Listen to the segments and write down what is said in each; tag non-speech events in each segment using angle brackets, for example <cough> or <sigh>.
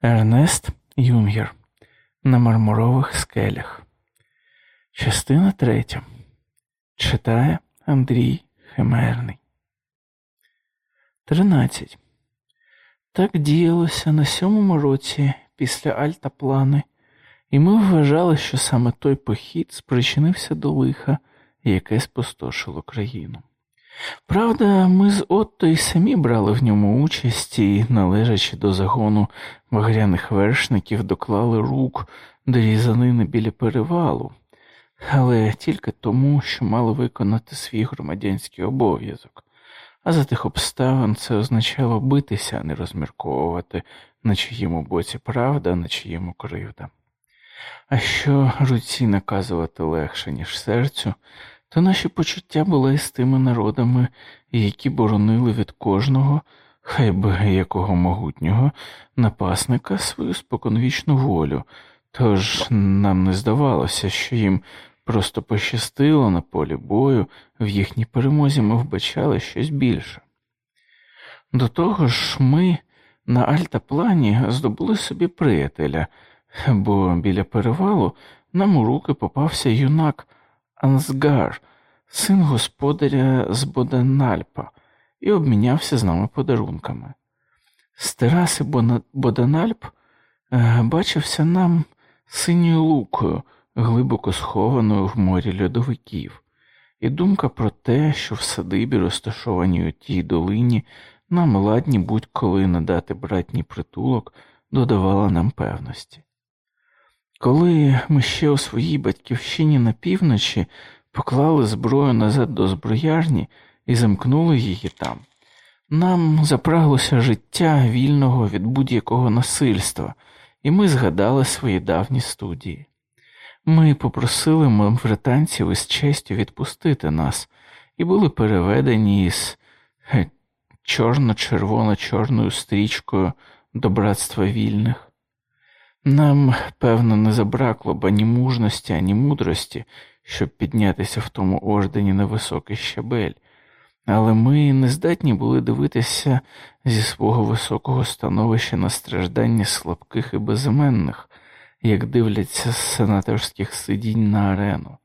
Ернест Юнгер на мармурових скелях. Частина третя. Читає Андрій Химерний. 13. Так діялося на сьомому році після Альтаплани, і ми вважали, що саме той похід спричинився до лиха, яке спустошило країну. Правда, ми з Отто й самі брали в ньому участь і, належачи до загону багряних вершників, доклали рук до різанини біля перевалу, але тільки тому, що мали виконати свій громадянський обов'язок, а за тих обставин це означало битися, а не розмірковувати, на чиєму боці правда, на чиєму кривда. А що руці наказувати легше, ніж серцю, то наші почуття були з тими народами, які боронили від кожного, хай би якого могутнього, напасника свою споконвічну волю, тож нам не здавалося, що їм просто пощастило на полі бою, в їхній перемозі ми вбачали щось більше. До того ж, ми на альтаплані здобули собі приятеля, бо біля перевалу нам у руки попався юнак. Ансгар, син господаря з Боданальпа, і обмінявся з нами подарунками. З тераси Боданальп е, бачився нам синьою лукою, глибоко схованою в морі льодовиків, і думка про те, що в садибі, розташованій у тій долині, нам ладні будь-коли надати братній притулок, додавала нам певності. Коли ми ще у своїй батьківщині на півночі поклали зброю назад до зброярні і замкнули її там, нам запраглося життя вільного від будь-якого насильства, і ми згадали свої давні студії. Ми попросили мавританців із честю відпустити нас і були переведені із чорно-червоно-чорною стрічкою до братства вільних. Нам, певно, не забракло б ані мужності, ані мудрості, щоб піднятися в тому ордені на високий щабель, але ми не здатні були дивитися зі свого високого становища на страждання слабких і безіменних, як дивляться з сенаторських сидінь на арену.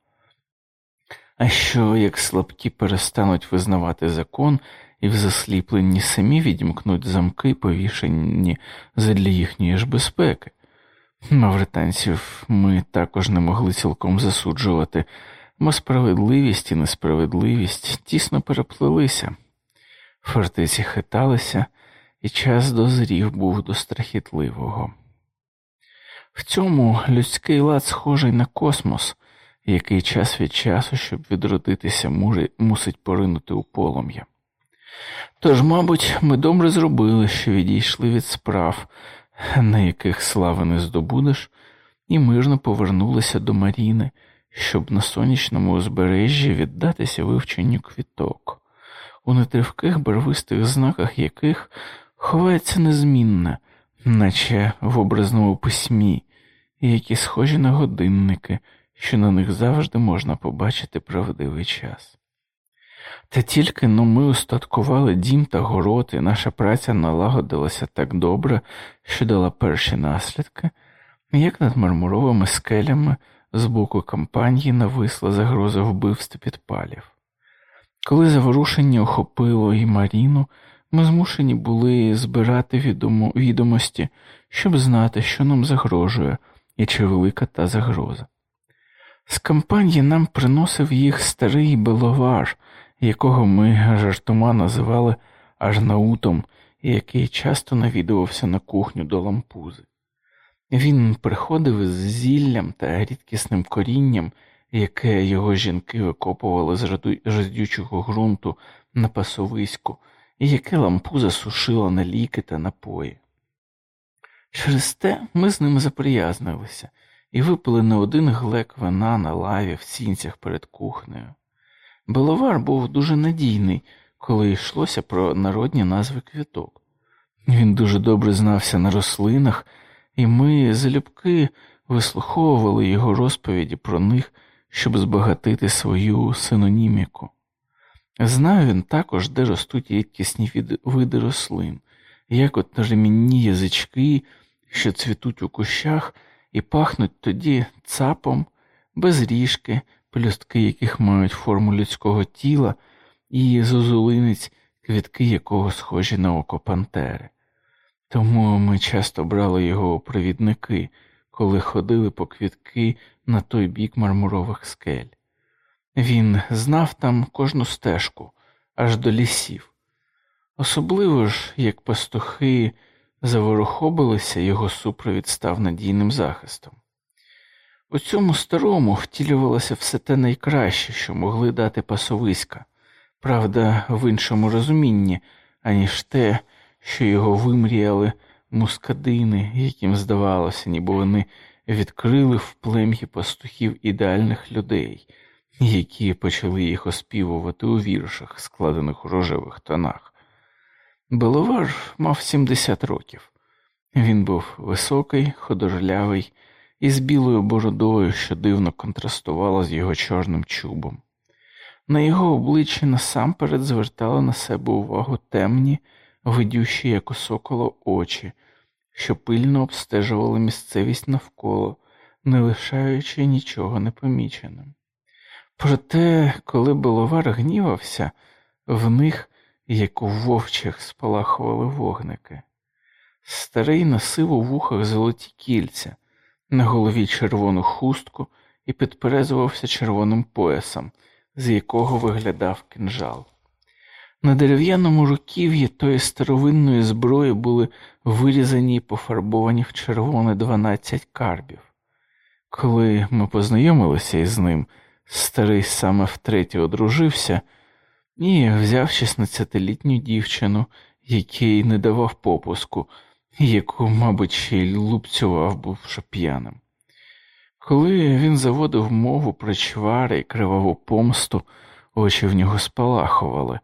А що, як слабкі перестануть визнавати закон і в засліпленні самі відімкнуть замки, повішені задля їхньої ж безпеки? Мавританців ми також не могли цілком засуджувати, бо справедливість і несправедливість тісно переплелися, фортеці хиталися, і час дозрів був до страхітливого. В цьому людський лад схожий на космос, який час від часу, щоб відродитися, мусить поринути у полум'я. Тож, мабуть, ми добре зробили, що відійшли від справ на яких слави не здобудеш, і мирно повернулися до Маріни, щоб на сонячному узбережжі віддатися вивченню квіток, у нетривких барвистих знаках яких ховається незмінна, наче в образному письмі, які схожі на годинники, що на них завжди можна побачити правдивий час. Та тільки но ми устаткували дім та город, і наша праця налагодилася так добре, що дала перші наслідки, як над мармуровими скелями з боку кампанії нависла загроза вбивств підпалів. Коли заворушення охопило і Маріну, ми змушені були збирати відомо, відомості, щоб знати, що нам загрожує і чи велика та загроза. З кампанії нам приносив їх старий беловар якого ми жартома називали Ажнаутом, і який часто навідувався на кухню до лампузи. Він приходив із зіллям та рідкісним корінням, яке його жінки викопували з жадючого ґрунту на пасовиську, і яке лампуза сушила на ліки та напої. Через те ми з ним заприязнилися і випили не один глек вина на лаві в сінцях перед кухнею. Беловар був дуже надійний, коли йшлося про народні назви квіток. Він дуже добре знався на рослинах, і ми залюбки вислуховували його розповіді про них, щоб збагатити свою синоніміку. Знав він також, де ростуть рідкісні види рослин, як от ремінні язички, що цвітуть у кущах і пахнуть тоді цапом, без ріжки, пелюстки яких мають форму людського тіла, і зозулинець, квітки якого схожі на око Пантери. Тому ми часто брали його у провідники, коли ходили по квітки на той бік мармурових скель. Він знав там кожну стежку, аж до лісів. Особливо ж, як пастухи заворохобилися, його супровід став надійним захистом. У цьому старому втілювалося все те найкраще, що могли дати пасовиська, правда, в іншому розумінні, аніж те, що його вимріяли мускадини, яким здавалося, ніби вони відкрили в плем'ї пастухів ідеальних людей, які почали їх оспівувати у віршах, складених у рожевих тонах. Беловар мав 70 років. Він був високий, ходожлявий і з білою бородою, що дивно контрастувала з його чорним чубом. На його обличчі насамперед звертали на себе увагу темні, видющі, як у сокола очі, що пильно обстежували місцевість навколо, не лишаючи нічого непоміченим. Проте, коли Беловар гнівався, в них, як у вовчих, спалахували вогники. Старий носив у вухах золоті кільця, на голові червону хустку і підперезувався червоним поясом, з якого виглядав кинжал. На дерев'яному руків'ї тої старовинної зброї були вирізані і пофарбовані в червоне дванадцять карбів. Коли ми познайомилися із ним, старий саме втретє одружився і взяв 16-літню дівчину, який не давав попуску, яку, мабуть, ще й лупцював бувши п'яним. Коли він заводив мову про чвари і криваву помсту, очі в нього спалахували,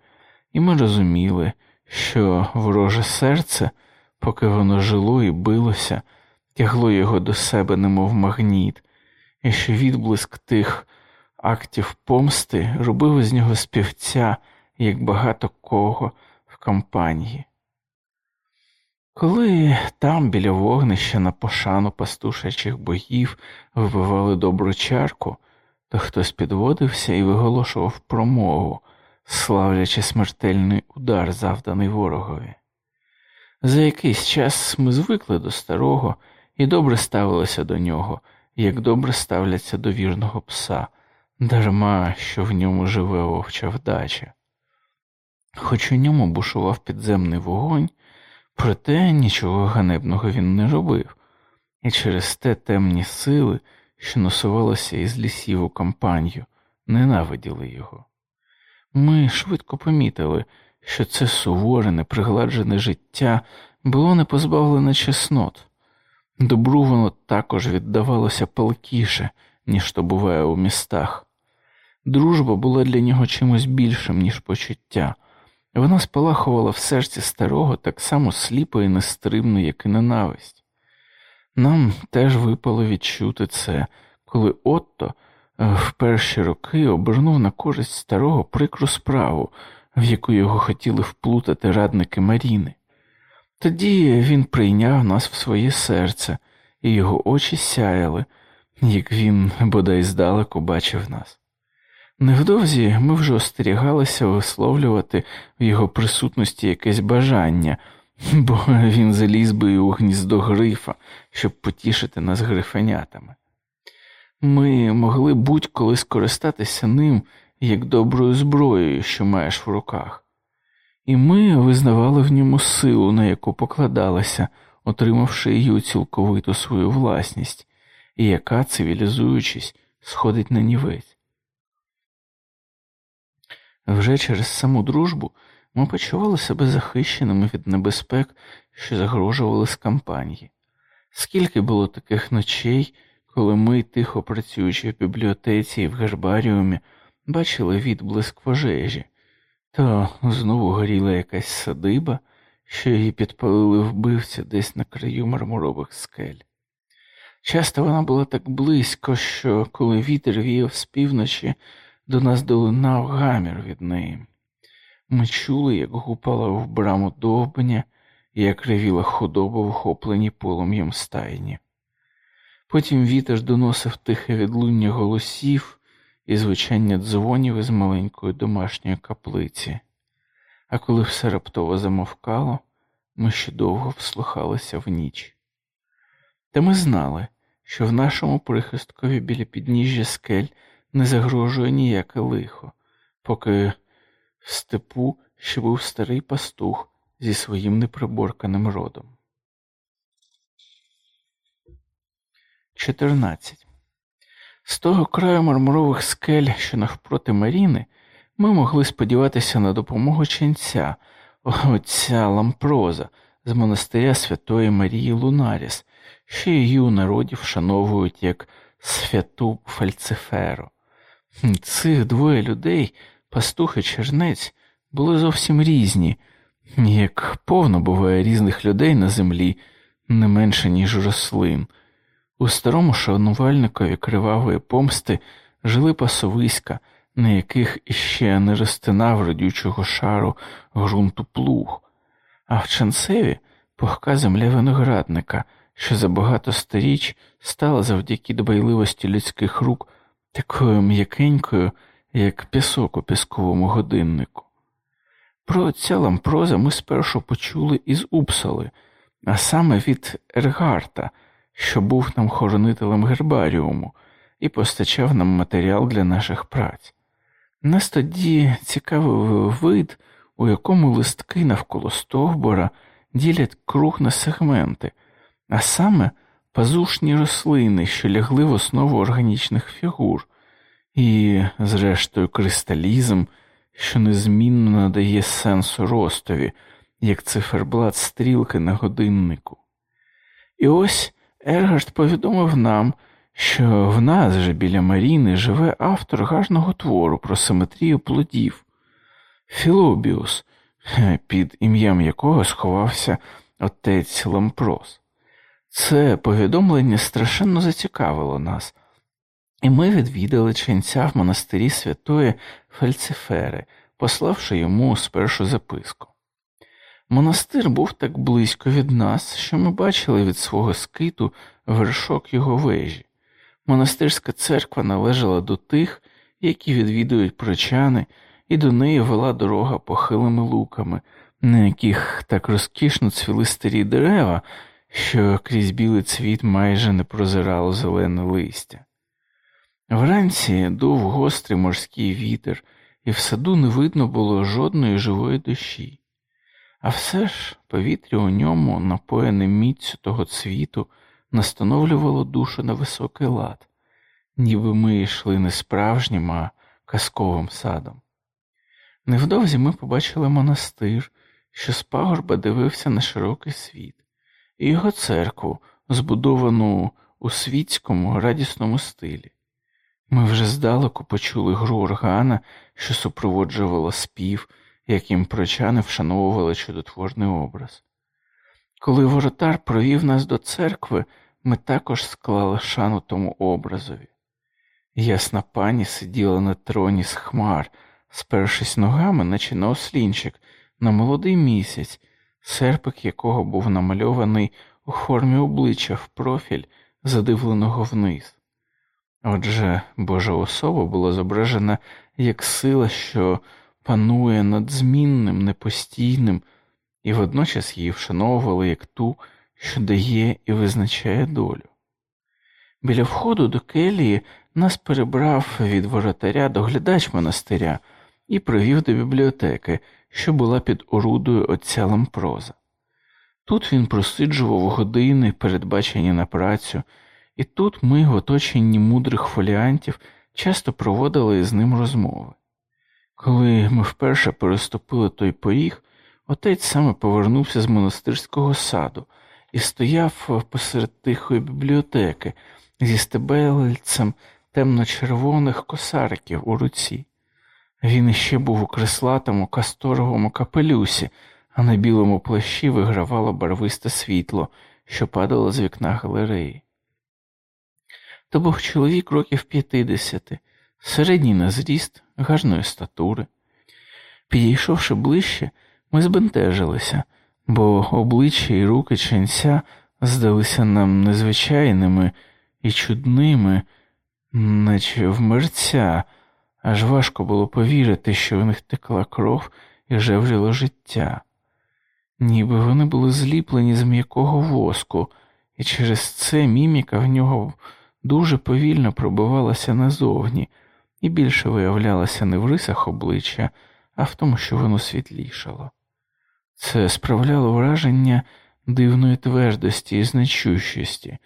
і ми розуміли, що вороже серце, поки воно жило і билося, тягло його до себе, немов магніт, і що відблиск тих актів помсти робив із нього співця, як багато кого в кампанії. Коли там біля вогнища на пошану пастушачих богів вибивали добру чарку, то хтось підводився і виголошував промову, славлячи смертельний удар, завданий ворогові. За якийсь час ми звикли до старого і добре ставилися до нього, як добре ставляться до вірного пса, дарма що в ньому живе овча вдача. Хоч у ньому бушував підземний вогонь, проте нічого ганебного він не робив, і через те темні сили, що насувалися із лісів у кампанію, ненавиділи його. Ми швидко помітили, що це суворе, непригладжене життя було не позбавлене чеснот. Добру воно також віддавалося палкіше, ніж то буває у містах. Дружба була для нього чимось більшим, ніж почуття. Вона спалахувала в серці старого так само сліпо і нестримно, як і ненависть. Нам теж випало відчути це, коли Отто е, в перші роки обернув на користь старого прикру справу, в яку його хотіли вплутати радники Маріни. Тоді він прийняв нас в своє серце, і його очі сяяли, як він бодай здалеку бачив нас. Невдовзі ми вже остерігалися висловлювати в його присутності якесь бажання, бо він заліз би у гніздо грифа, щоб потішити нас грифенятами. Ми могли будь-коли скористатися ним як доброю зброєю, що маєш в руках, і ми визнавали в ньому силу, на яку покладалися, отримавши її цілковиту свою власність, і яка, цивілізуючись, сходить на нівець. Вже через саму дружбу ми почували себе захищеними від небезпек, що загрожували з кампанії. Скільки було таких ночей, коли ми, тихо працюючи в бібліотеці і в гербаріумі, бачили відблиск пожежі, то знову горіла якась садиба, що її підпалили вбивця десь на краю мармурових скель. Часто вона була так близько, що коли вітер віяв з півночі, до нас долинав гамір від неї. Ми чули, як гупала в браму довбня, як ревіла худоба, вхоплені полум'ям стайні. Потім вітер доносив тихе відлуння голосів і звучання дзвонів із маленької домашньої каплиці, а коли все раптово замовкало, ми ще довго вслухалися в ніч. Та ми знали, що в нашому прихисткові біля підніжжя скель не загрожує ніяке лихо, поки в степу ще був старий пастух зі своїм неприборканим родом. 14. З того краю мармурових скель, що навпроти Маріни, ми могли сподіватися на допомогу ченця, отця Лампроза з монастиря Святої Марії Лунаріс, що її у народі вшановують як святу Фальциферу. Цих двоє людей, пастух і чернець, були зовсім різні, як повно буває різних людей на землі, не менше, ніж рослин. У старому шанувальникові кривавої помсти жили пасовиська, на яких іще не розтинав родючого шару ґрунту плуг, а в ченцеві пухка земля виноградника, що за багато сторіч стала завдяки дбайливості людських рук такою м'якенькою, як пісок у пісковому годиннику. Про отця Лампроза ми спершу почули із Упсали, а саме від Ергарта, що був нам хоронителем гербаріуму і постачав нам матеріал для наших праць. Нас тоді цікавив вид, у якому листки навколо стовбора ділять круг на сегменти, а саме пазушні рослини, що лягли в основу органічних фігур, і, зрештою, кристалізм, що незмінно надає сенсу ростові, як циферблат стрілки на годиннику. І ось Ергард повідомив нам, що в нас же біля Маріни живе автор гарного твору про симетрію плодів Філобіус, під ім'ям якого сховався отець Лампрос. Це повідомлення страшенно зацікавило нас, і ми відвідали ченця в монастирі святої Фальцифери, пославши йому спершу записку. Монастир був так близько від нас, що ми бачили від свого скиту вершок його вежі. Монастирська церква належала до тих, які відвідують прочани, і до неї вела дорога похилими луками, на яких так розкішно цвіли старі дерева, що крізь білий цвіт майже не прозирало зелене листя. Вранці дув гострий морський вітер, і в саду не видно було жодної живої душі. А все ж повітря у ньому, напоєне міцю того цвіту, настановлювало душу на високий лад, ніби ми йшли не справжнім, а казковим садом. Невдовзі ми побачили монастир, що з пагорба дивився на широкий світ, його церкву, збудовану у світському радісному стилі. Ми вже здалеку почули гру органа, що супроводжувала спів, яким прочани вшановували чудотворний образ. Коли воротар провів нас до церкви, ми також склали шану тому образові. Ясна пані сиділа на троні з хмар, спершись ногами, наче на ослінчик, на молодий місяць, серпик якого був намальований у формі обличчя в профіль, задивленого вниз. Отже, Божа особа була зображена як сила, що панує над змінним, непостійним, і водночас її вшановували як ту, що дає і визначає долю. Біля входу до келії нас перебрав від воротаря доглядач монастиря і привів до бібліотеки, що була під орудою отця Лампроза. Тут він просиджував години, передбачені на працю, і тут ми, в оточенні мудрих фоліантів, часто проводили з ним розмови. Коли ми вперше переступили той поріг, отець саме повернувся з монастирського саду і стояв посеред тихої бібліотеки зі стебельцем темно-червоних косариків у руці. Він іще був у креслатому касторовому капелюсі, а на білому плащі вигравало барвисте світло, що падало з вікна галереї. То був чоловік років п'ятидесяти, середній на зріст, гарної статури. Підійшовши ближче, ми збентежилися, бо обличчя і руки ченця здалися нам незвичайними і чудними, наче вмерця, аж важко було повірити, що в них текла кров і жевріло життя, ніби вони були зліплені з м'якого воску, і через це міміка в нього дуже повільно пробивалася назовні і більше виявлялася не в рисах обличчя, а в тому, що воно світлішало. Це справляло враження дивної твердості і значущості,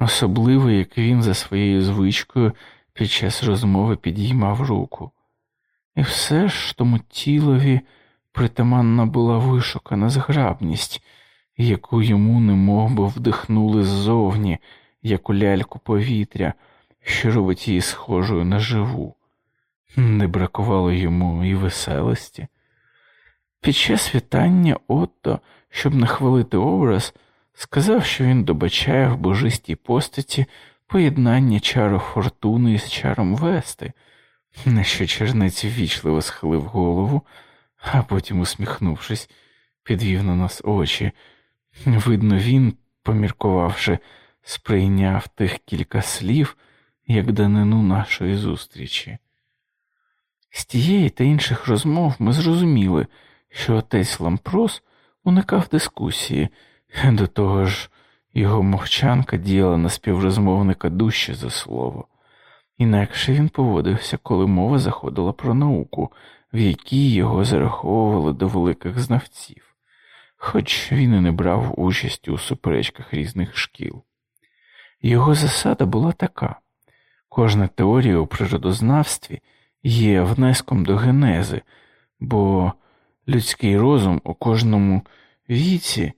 особливо як він за своєю звичкою під час розмови підіймав руку. І все ж тому тілові притаманна була вишукана зграбність, яку йому немов би вдихнули ззовні, як у ляльку повітря, що робить її схожою на живу. Не бракувало йому і веселості. Під час вітання Отто, щоб нахвалити образ, сказав, що він добачає в божистій постаті поєднання чару фортуни із чаром вести, на що чернець ввічливо схилив голову, а потім, усміхнувшись, підвів на нас очі. Видно, він, поміркувавши, сприйняв тих кілька слів як данину нашої зустрічі. З тієї та інших розмов ми зрозуміли, що отець Лампрос уникав дискусії, до того ж його мовчанка діяла на співрозмовника дужче за слово, інакше він поводився, коли мова заходила про науку, в якій його зараховували до великих знавців, хоч він і не брав участі у суперечках різних шкіл. Його засада була така. Кожна теорія у природознавстві є внеском до генези, бо людський розум у кожному віці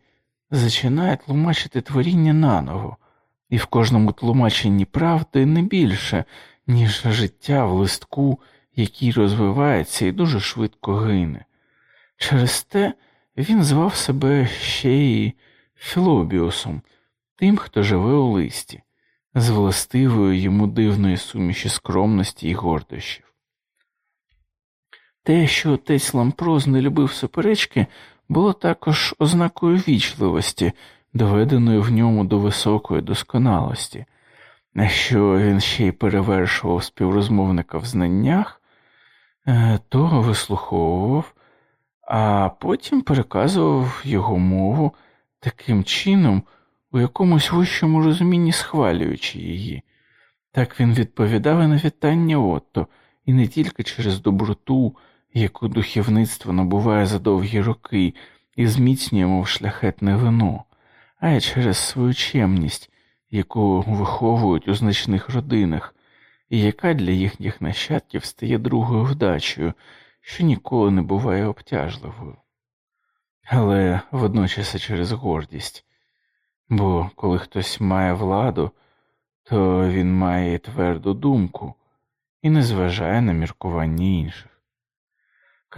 зачинає тлумачити творіння наново, і в кожному тлумаченні правди не більше, ніж життя в листку, який розвивається і дуже швидко гине. Через те він звав себе ще й Філобіусом, тим, хто живе у листі, з властивою йому дивної суміші скромності і гордощів. Те, що отець Лампроз не любив суперечки, було також ознакою вічливості, доведеної в ньому до високої досконалості, на що він ще й перевершував співрозмовника в знаннях, е, то вислуховував, а потім переказував його мову таким чином, у якомусь вищому розумінні схвалюючи її. Так він відповідав і на вітання Отто, і не тільки через доброту яку духовництво набуває за довгі роки і зміцнює, мов шляхетне вино, а й через свою чемність, яку виховують у значних родинах, і яка для їхніх нащадків стає другою вдачею, що ніколи не буває обтяжливою. Але водночас і через гордість, бо коли хтось має владу, то він має тверду думку і не зважає на міркування інших.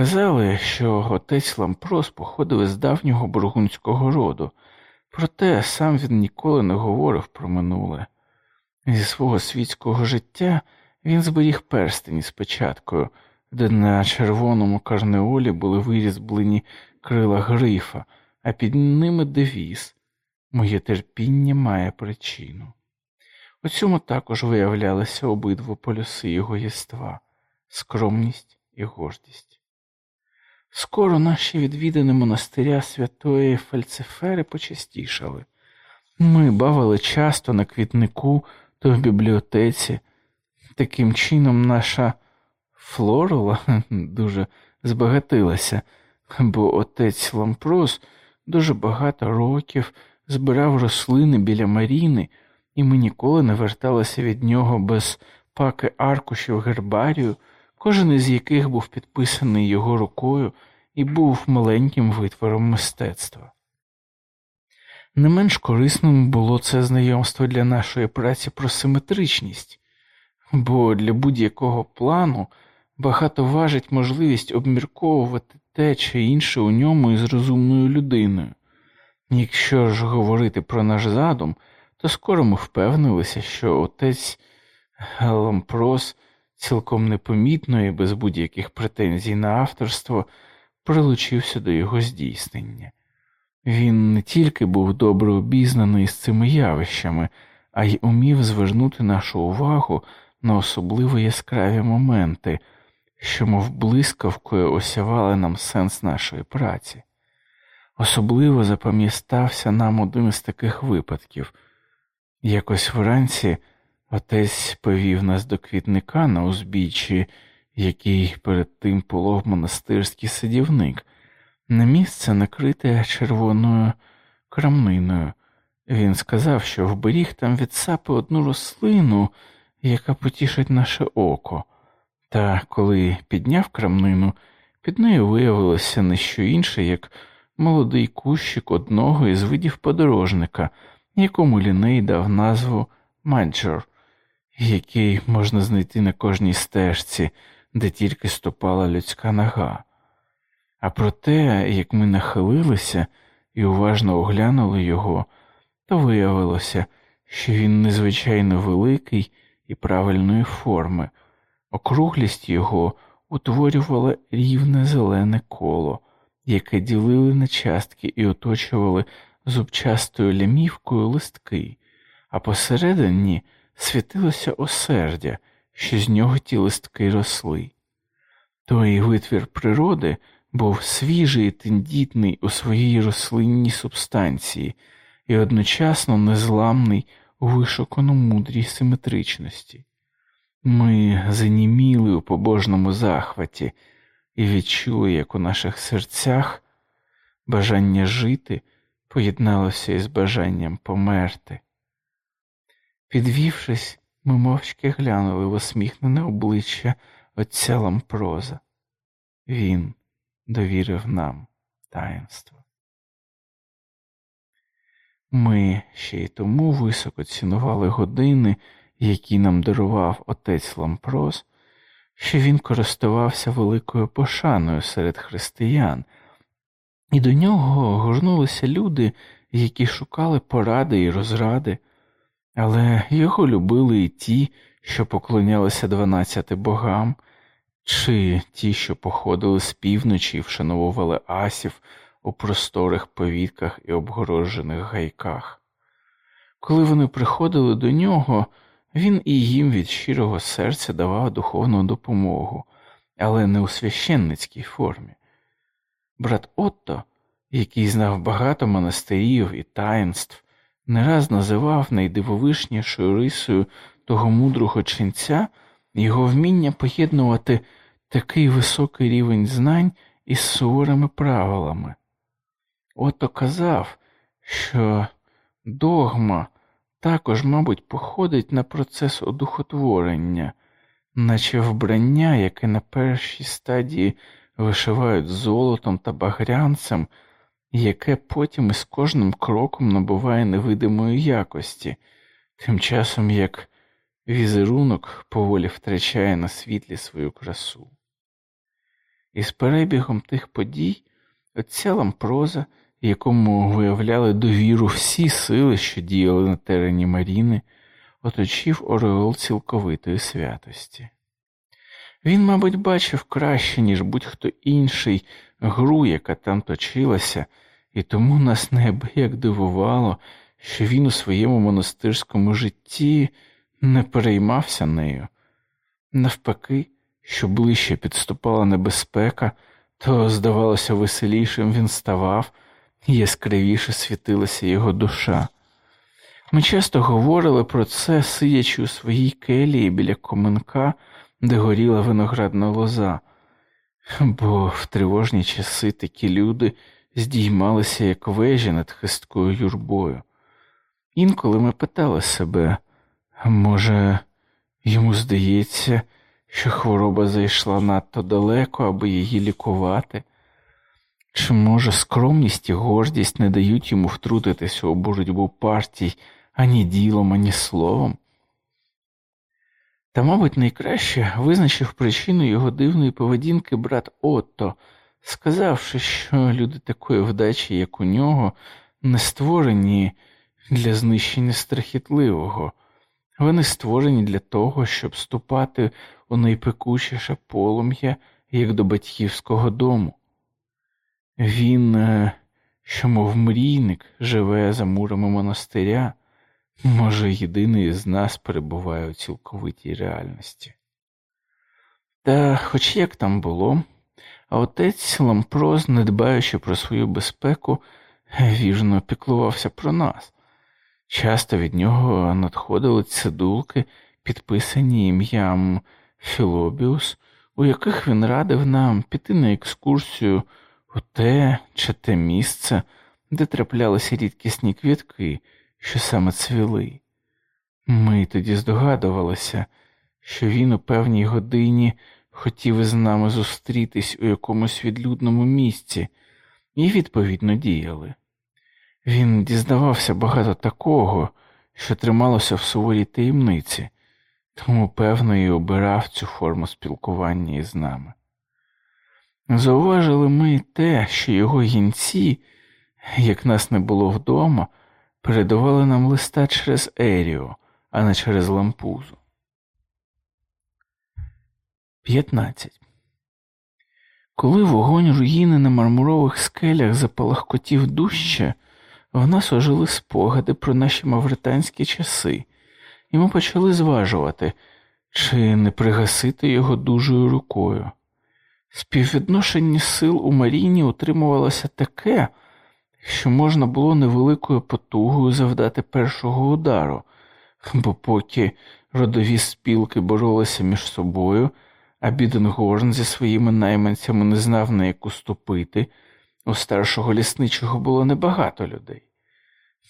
Казали, що отець Лампрос походив із давнього бургунського роду, проте сам він ніколи не говорив про минуле. Зі свого світського життя він зберіг перстень з печаткою, де на червоному карнеолі були вирізблені крила грифа, а під ними девіз Моє терпіння має причину. У цьому також виявлялися обидва полюси його єства скромність і гордість. Скоро наші відвідини монастиря святої Фальцифери почастішали. Ми бавили часто на квітнику то в бібліотеці. Таким чином, наша флорола <laughs> дуже збагатилася, бо отець Лампрос дуже багато років збирав рослини біля Маріни, і ми ніколи не верталися від нього без паки аркушів гербарію кожен із яких був підписаний його рукою і був маленьким витвором мистецтва. Не менш корисним було це знайомство для нашої праці про симетричність, бо для будь-якого плану багато важить можливість обмірковувати те чи інше у ньому із розумною людиною. Якщо ж говорити про наш задум, то скоро ми впевнилися, що отець Лампрос цілком непомітно і без будь-яких претензій на авторство прилучився до його здійснення. Він не тільки був добре обізнаний з цими явищами, а й умів звернути нашу увагу на особливо яскраві моменти, що, мов блискавкою, осявали нам сенс нашої праці. Особливо запам'ятався нам один із таких випадків. Якось вранці отець повів нас до квітника на узбіччі, який перед тим полов монастирський садівник, на місце накрите червоною крамниною. Він сказав, що вберіг там від сапи одну рослину, яка потішить наше око, та коли підняв крамнину, під нею виявилося не що інше, як молодий кущик одного із видів подорожника, якому ліней дав назву Маджор, який можна знайти на кожній стежці, де тільки ступала людська нога. А про те, як ми нахилилися і уважно оглянули його, то виявилося, що він незвичайно великий і правильної форми, округлість його утворювала рівне зелене коло, яке ділили на частки і оточували зубчастою лямівкою листки, а посередині світилося осердя, що з нього ті листки росли. Той витвір природи був свіжий і тендітний у своїй рослинній субстанції і одночасно незламний у вишукану мудрій симетричності. Ми заніміли у побожному захваті і відчули, як у наших серцях бажання жити поєдналося із бажанням померти. Підвівшись, ми мовчки глянули в усміхнене обличчя отця Лампроза. Він довірив нам таїнство. Ми ще й тому високо цінували години, які нам дарував отець Лампрос, що він користувався великою пошаною серед християн, і до нього горнулися люди, які шукали поради і розради, але його любили і ті, що поклонялися дванадцяти богам, чи ті, що походили з півночі і вшановували асів у просторих повітках і обгороджених гайках. Коли вони приходили до нього, він і їм від щирого серця давав духовну допомогу, але не у священницькій формі. Брат Отто, який знав багато монастирів і таїнств, не раз називав найдивовишнішою рисою того мудрого ченця його вміння поєднувати такий високий рівень знань із суворими правилами. Ото казав, що догма також, мабуть, походить на процес одухотворення, наче вбрання, яке на першій стадії вишивають золотом та багрянцем, яке потім із кожним кроком набуває невидимої якості, тим часом як візерунок поволі втрачає на світлі свою красу. І з перебігом тих подій отця лампроза, якому виявляли довіру всі сили, що діяли на терені Маріни, оточив Ореол цілковитої святості. Він, мабуть, бачив краще, ніж будь-хто інший, гру, яка там точилася, і тому нас неабияк дивувало, що він у своєму монастирському житті не переймався нею. Навпаки, що ближче підступала небезпека, то, здавалося, веселішим він ставав, і яскравіше світилася його душа. Ми часто говорили про це, сидячи у своїй келії біля коменка, де горіла виноградна лоза, бо в тривожні часи такі люди здіймалися, як вежі над хисткою юрбою. Інколи ми питали себе, може, йому здається, що хвороба зайшла надто далеко, аби її лікувати, чи, може, скромність і гордість не дають йому втрутитися у боротьбу партій ані ділом, ані словом? Та, мабуть, найкраще визначив причину його дивної поведінки брат Отто, сказавши, що люди такої вдачі, як у нього, не створені для знищення страхітливого, вони створені для того, щоб ступати у найпекучіше полум'я, як до батьківського дому. Він е, що, мов мрійник, живе за мурами монастиря, може, єдиний з нас перебуває у цілковитій реальності. Та, хоч як там було, а отець Лампроз, не дбаючи про свою безпеку, віжно піклувався про нас. Часто від нього надходили цидулки, підписані ім'ям Філобіус, у яких він радив нам піти на екскурсію у те чи те місце, де траплялися рідкісні квітки, що саме цвіли. Ми тоді здогадувалися, що він у певній годині хотів із нами зустрітись у якомусь відлюдному місці, і відповідно діяли. Він дізнавався багато такого, що трималося в суворій таємниці, тому, певно, і обирав цю форму спілкування із нами. Зауважили ми те, що його гінці, як нас не було вдома, передавали нам листа через Еріо, а не через лампузу. 15. Коли вогонь руїни на мармурових скелях запалахкотів дужче, в нас ожили спогади про наші мавританські часи, і ми почали зважувати, чи не пригасити його дужою рукою. Співвідношення сил у Маріні утримувалося таке, що можна було невеликою потугою завдати першого удару, бо поки родові спілки боролися між собою, а Біденгорн зі своїми найманцями не знав, на яку ступити, у старшого лісничого було небагато людей.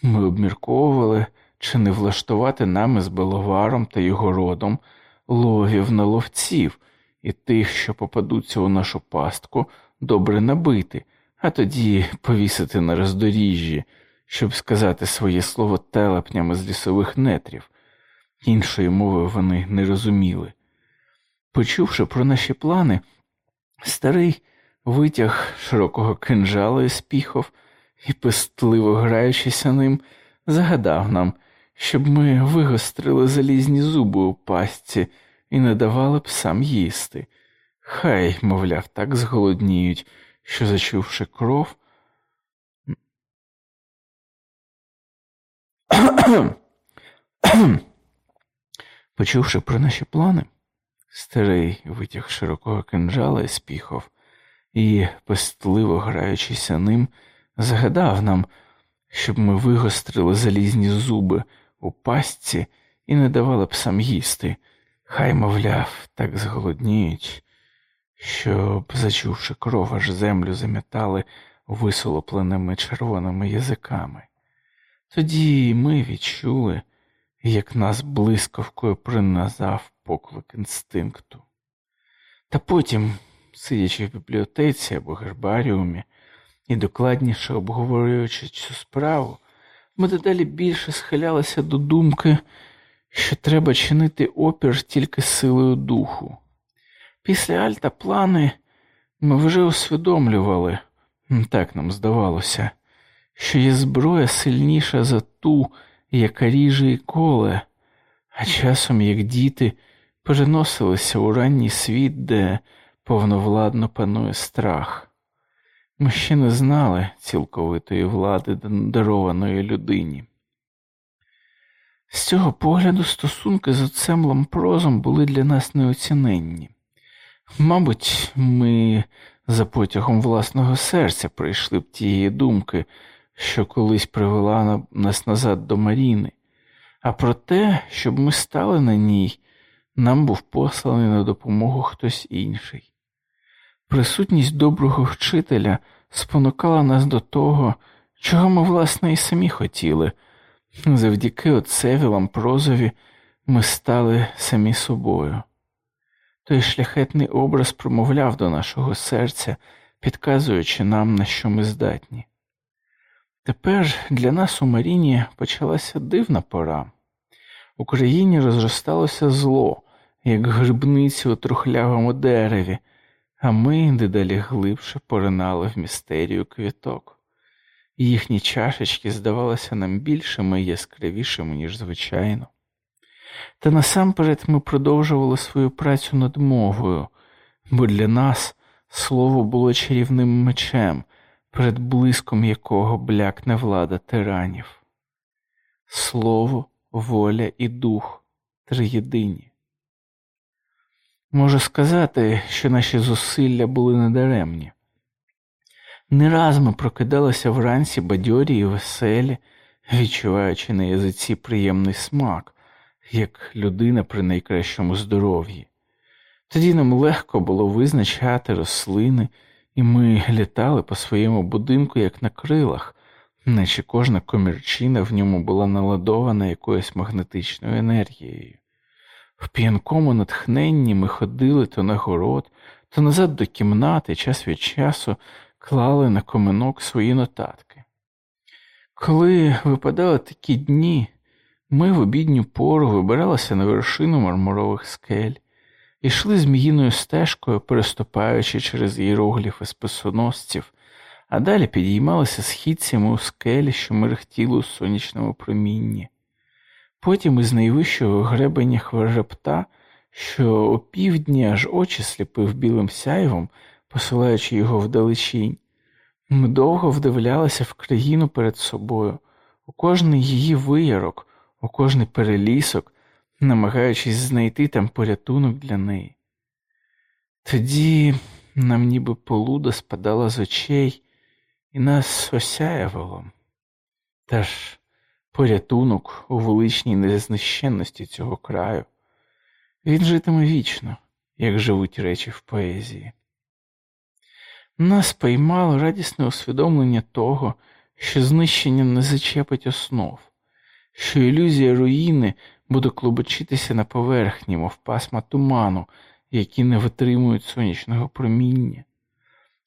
Ми обмірковували, чи не влаштувати нами з Беловаром та його родом ловів на ловців і тих, що попадуться у нашу пастку, добре набити, а тоді повісити на роздоріжжі, щоб сказати своє слово телепнями з лісових нетрів. Іншої мови вони не розуміли. Почувши про наші плани, старий витяг широкого кинжала із піхов і, пестливо граючися ним, загадав нам, щоб ми вигострили залізні зуби у пастці і не давали псам їсти. Хай, мовляв, так зголодніють, що, зачувши кров. <coughs> Почувши про наші плани, старий витяг широкого кинджала із піхов і, пестливо граючися ним, загадав нам, щоб ми вигострили залізні зуби у пастці і не давали псам їсти. Хай, мовляв, так зголодніють, щоб, зачувши кров, аж землю зам'ятали висолопленими червоними язиками. Тоді ми відчули, як нас блискавкою приназав поклик інстинкту. Та потім, сидячи в бібліотеці або гербаріумі і докладніше обговорюючи цю справу, ми дедалі більше схилялися до думки що треба чинити опір тільки силою духу. Після Альта плани ми вже усвідомлювали, так нам здавалося, що є зброя сильніша за ту, яка ріже і коле, а часом, як діти, переносилися у ранній світ, де повновладно панує страх. Ми ще не знали цілковитої влади, дарованої людині. З цього погляду стосунки з отцем Лампрозом були для нас неоціненні. Мабуть, ми за потягом власного серця прийшли б тієї думки, що колись привела нас назад до Маріни, а про те, щоб ми стали на ній, нам був посланий на допомогу хтось інший. Присутність доброго вчителя спонукала нас до того, чого ми, власне, і самі хотіли. Завдяки отцеві Лампрозові ми стали самі собою. Той шляхетний образ промовляв до нашого серця, підказуючи нам, на що ми здатні. Тепер для нас у Маріні почалася дивна пора. В Україні розросталося зло, як грибниці у трухлявому дереві, а ми дедалі глибше поринали в містерію квіток їхні чашечки здавалися нам більшими і яскравішими, ніж звичайно. Та насамперед ми продовжували свою працю над мовою, бо для нас слово було чарівним мечем, перед блиском якого блякне влада тиранів. Слово, воля і дух триєдині. Можу сказати, що наші зусилля були недаремні. Не раз ми прокидалися вранці бадьорі і веселі, відчуваючи на язиці приємний смак, як людина при найкращому здоров'ї. Тоді нам легко було визначати рослини, і ми літали по своєму будинку, як на крилах, наче кожна комірчина в ньому була наладована якоюсь магнетичною енергією. В п'янкому натхненні ми ходили то на город, то назад до кімнати, час від часу клали на коминок свої нотатки. Коли випадали такі дні, ми в обідню пору вибиралися на вершину мармурових скель, йшли зміїною стежкою, переступаючи через іерогліфи списоносців, а далі підіймалися східцями у скелі, що мерехтіли у сонячному промінні. Потім із найвищого гребеня хвержепта, що опівдні аж очі сліпив білим сяйвом, посилаючи його вдалечінь, ми довго вдивлялися в країну перед собою, у кожний її виярок, у кожний перелісок, намагаючись знайти там порятунок для неї. Тоді нам ніби полуда спадала з очей і нас осяявало. Та ж порятунок у величній незнищенності цього краю. Він житиме вічно, як живуть речі в поезії. Нас поймало радісне усвідомлення того, що знищення не зачепить основ, що ілюзія руїни буде клубочитися на поверхні, мов пасма туману, які не витримують сонячного проміння,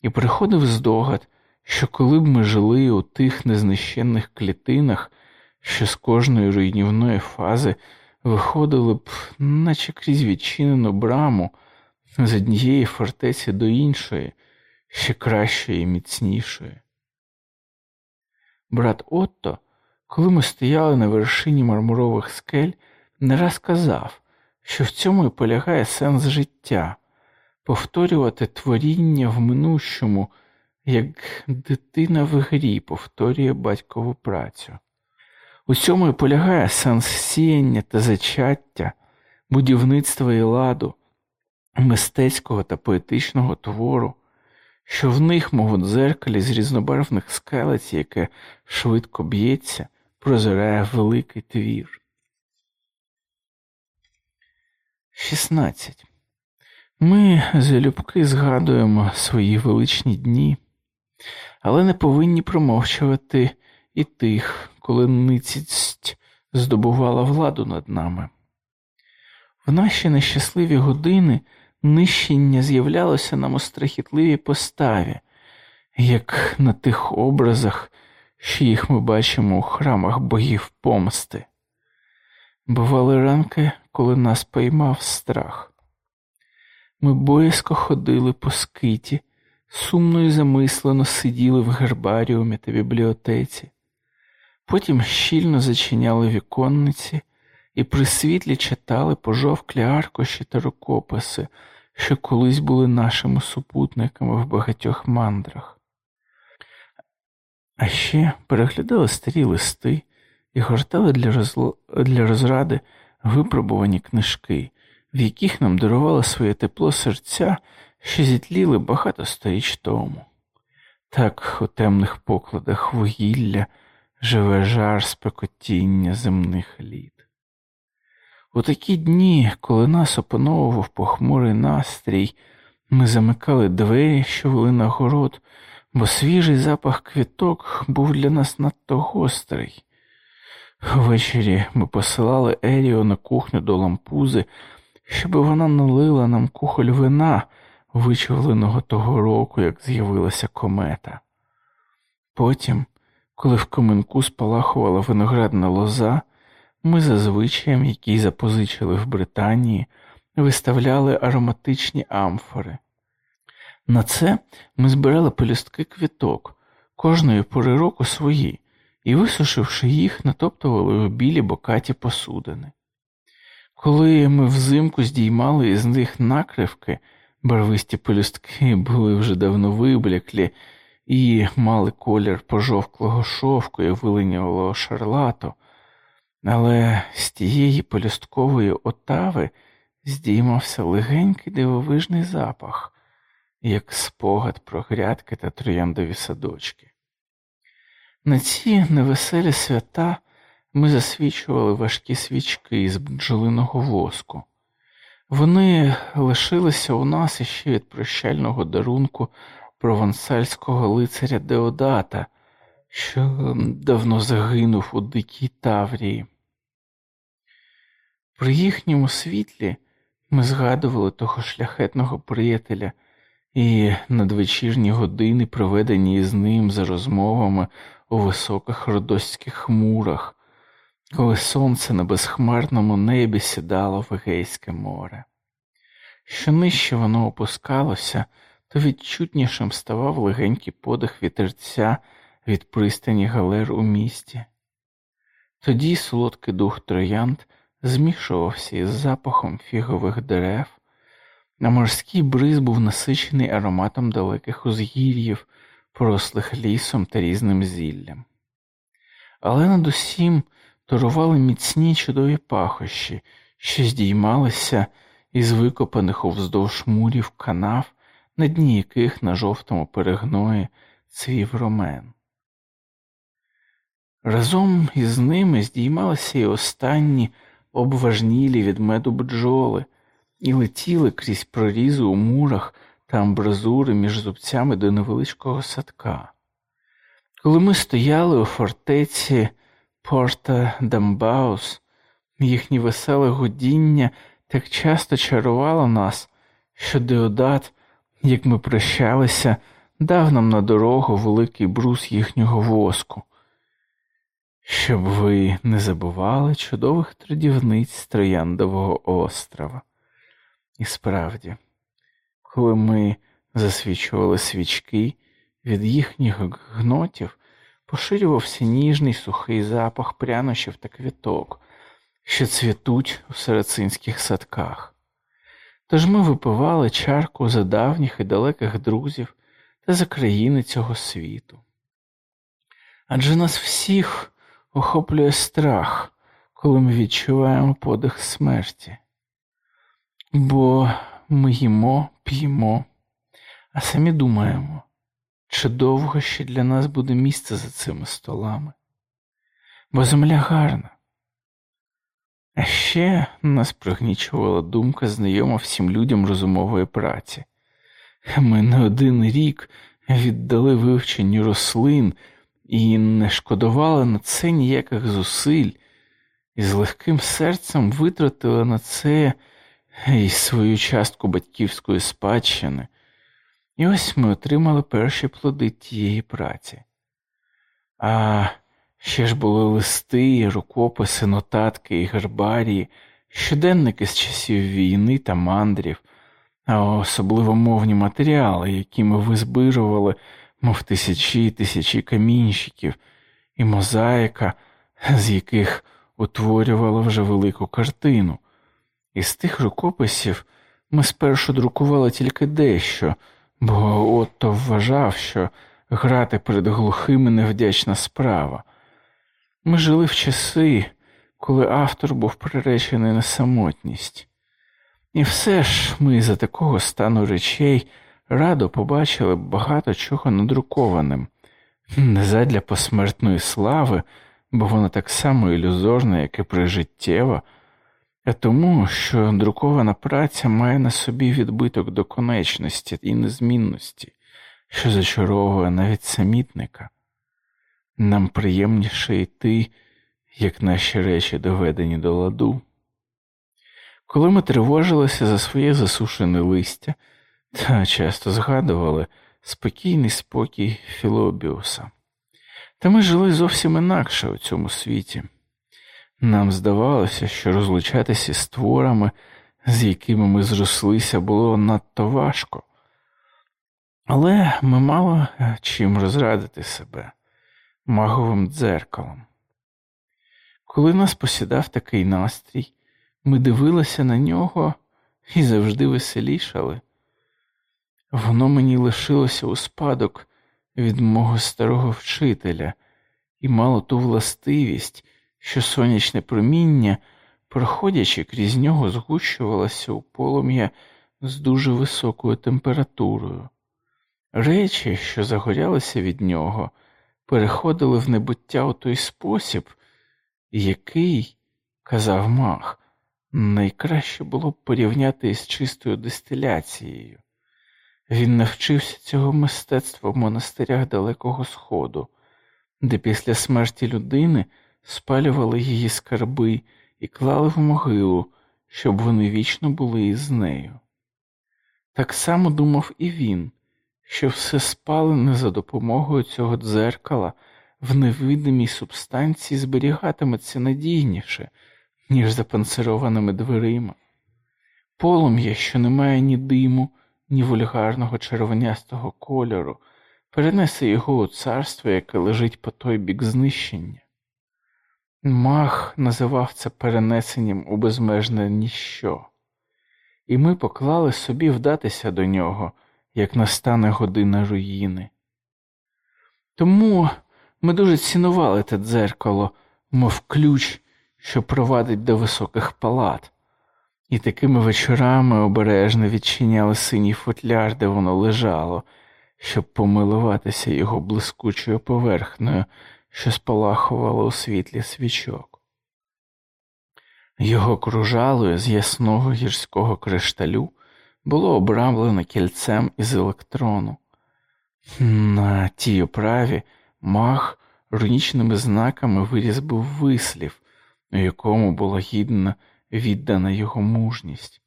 і приходив здогад, що коли б ми жили у тих незнищенних клітинах, що з кожної руйнівної фази виходили б, наче крізь відчинену браму з однієї фортеці до іншої, ще кращої і міцнішої. Брат Отто, коли ми стояли на вершині мармурових скель, не раз казав, що в цьому і полягає сенс життя, повторювати творіння в минущому, як дитина в грі повторює батькову працю. У цьому і полягає сенс сіяння та зачаття, будівництва і ладу, мистецького та поетичного твору, що в них, мов дзеркалі з різнобарвних скелець, яке швидко б'ється, прозирає великий твір. 16. Ми залюбки згадуємо свої величні дні, але не повинні промовчувати і тих, коли ницість здобувала владу над нами. В наші нещасливі години нищення з'являлося нам у страхітливій поставі, як на тих образах, їх ми бачимо у храмах богів помсти. Бували ранки, коли нас поймав страх. Ми боязко ходили по скиті, сумно і замислено сиділи в гербаріумі та бібліотеці, потім щільно зачиняли віконниці і при світлі читали пожовклі аркоші та рукописи, що колись були нашими супутниками в багатьох мандрах. А ще переглядали старі листи і гортали для, розл... для розради випробувані книжки, в яких нам дарувало своє тепло серця, що зітліли багато сторіч тому. Так у темних покладах вугілля живе жар спекотіння земних літ. У такі дні, коли нас опановував похмурий настрій, ми замикали двері, що вели на город, бо свіжий запах квіток був для нас надто гострий. Ввечері ми посилали Еріо на кухню до лампузи, щоб вона налила нам кухоль вина, вичавленого того року, як з'явилася комета. Потім, коли в коминку спалахувала виноградна лоза, ми за звичаєм, який запозичили в Британії, виставляли ароматичні амфори. На це ми збирали пелюстки квіток, кожної пори року свої, і, висушивши їх, натоптували у білі бокаті посудини. Коли ми взимку здіймали із них накривки, барвисті пелюстки були вже давно вибляклі, і мали колір пожовклого шовку і вилинялого шарлату, але з тієї полюсткової отави здіймався легенький дивовижний запах, як спогад про грядки та трояндові садочки. На ці невеселі свята ми засвічували важкі свічки з бджолиного воску. Вони лишилися у нас іще від прощального дарунку провансальського лицаря Деодата, що давно загинув у дикій Таврії. При їхньому світлі ми згадували того шляхетного приятеля і надвечірні години, проведені з ним за розмовами у високих родоських хмурах, коли сонце на безхмарному небі сідало в Егейське море. Що нижче воно опускалося, то відчутнішим ставав легенький подих вітерця від пристані галер у місті. Тоді солодкий дух троянд змішувався із запахом фігових дерев, а морський бриз був насичений ароматом далеких узгір'їв, порослих лісом та різним зіллям. Але над усім торували міцні чудові пахощі, що здіймалися із викопаних уздовж мурів канав, на дні яких на жовтому перегної цвів ромен. Разом із ними здіймалися й останні обважнілі від меду бджоли і летіли крізь прорізи у мурах та амбразури між зубцями до невеличкого садка. Коли ми стояли у фортеці Порта Дамбаус, їхнє веселе гудіння так часто чарувало нас, що Деодат, як ми прощалися, дав нам на дорогу великий брус їхнього воску щоб ви не забували чудових трудівниць Трояндового острова. І справді, коли ми засвічували свічки, від їхніх гнотів поширювався ніжний сухий запах прянощів та квіток, що цвітуть у сарацинських садках. Тож ми випивали чарку за давніх і далеких друзів та за країни цього світу. Адже нас всіх охоплює страх, коли ми відчуваємо подих смерті, бо ми їмо, п'ємо, а самі думаємо, чи довго ще для нас буде місце за цими столами, бо земля гарна. А ще нас пригнічувала думка знайома всім людям розумової праці. Ми не один рік віддали вивченню рослин і не шкодували на це ніяких зусиль, і з легким серцем витратили на це і свою частку батьківської спадщини. І ось ми отримали перші плоди тієї праці. А ще ж були листи, рукописи, нотатки і гербарії, щоденники з часів війни та мандрів, а особливо мовні матеріали, які ми визбирували мов тисячі і тисячі камінщиків, і мозаїка, з яких утворювала вже велику картину. Із тих рукописів ми спершу друкували тільки дещо, бо Отто вважав, що грати перед глухими невдячна справа. Ми жили в часи, коли автор був приречений на самотність. І все ж ми за такого стану речей радо побачили багато чого надрукованим, не задля посмертної слави, бо вона так само ілюзорна, як і прижиттєва, тому, що друкована праця має на собі відбиток доконечності і незмінності, що зачаровує навіть самітника. Нам приємніше йти, як наші речі доведені до ладу. Коли ми тривожилися за своє засушене листя, та часто згадували спокійний спокій Філобіуса. Та ми жили зовсім інакше у цьому світі. Нам здавалося, що розлучатися з творами, з якими ми зрослися, було надто важко, але ми мало чим розрадити себе маговим дзеркалом. Коли нас посідав такий настрій, ми дивилися на нього і завжди веселішали. Воно мені лишилося у спадок від мого старого вчителя і мало ту властивість, що сонячне проміння, проходячи крізь нього, згущувалося у полум'я з дуже високою температурою. Речі, що загорялися від нього, переходили в небуття у той спосіб, який, казав мах, найкраще було б порівняти із чистою дистиляцією. Він навчився цього мистецтва в монастирях Далекого Сходу, де після смерті людини спалювали її скарби і клали в могилу, щоб вони вічно були із нею. Так само думав і він, що все спалене за допомогою цього дзеркала в невидимій субстанції зберігатиметься надійніше, ніж за панцированими дверима. Полум'я, що не має ні диму, ні вульгарного червонястого кольору, перенесе його у царство, яке лежить по той бік знищення. Мах називав це перенесенням у безмежне ніщо, і ми поклали собі вдатися до нього, як настане година руїни. Тому ми дуже цінували те дзеркало, мов ключ, що провадить до високих палат, і такими вечорами обережно відчиняли синій футляр, де воно лежало, щоб помилуватися його блискучою поверхнею, що спалахувала у світлі свічок. Його кружалою з ясного гірського кришталю було обрамлено кільцем із електрону. На тій оправі мах рунічними знаками вирізбив вислів, у якому була гідна віддана його мужність.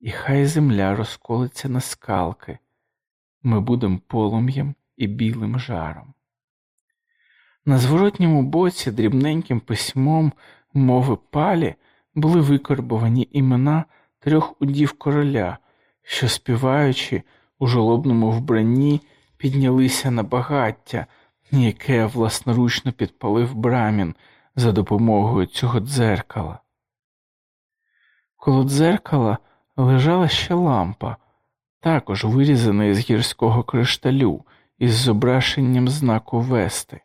І хай земля розколиться на скалки, ми будемо полум'ям і білим жаром. На зворотньому боці дрібненьким письмом мови палі були викорбовані імена трьох удів короля, що, співаючи у жолобному вбранні, піднялися на багаття, яке власноручно підпалив брамін за допомогою цього дзеркала. Коло дзеркала лежала ще лампа, також вирізана із гірського кришталю із зображенням знаку Вести.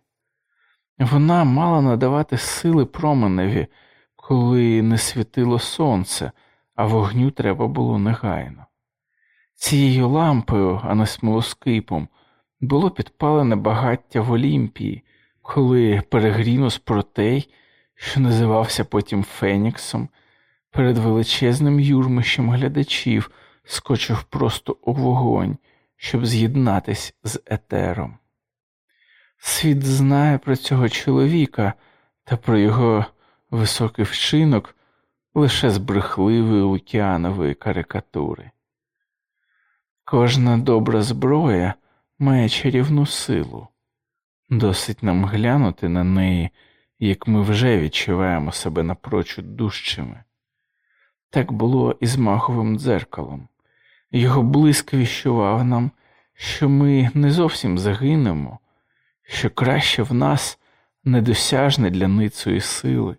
Вона мала надавати сили променеві, коли не світило сонце, а вогню треба було негайно. Цією лампою, а не смолоскипом, було підпалене багаття в Олімпії, коли Перегрінус Протей, що називався потім Феніксом, перед величезним юрмищем глядачів скочив просто у вогонь, щоб з'єднатись з етером. Світ знає про цього чоловіка та про його високий вчинок лише з брехливої океанової карикатури. Кожна добра зброя має чарівну силу, досить нам глянути на неї, як ми вже відчуваємо себе напрочуд дужчими. Так було і з маховим дзеркалом. Його блиск віщував нам, що ми не зовсім загинемо, що краще в нас недосяжне для ницої сили.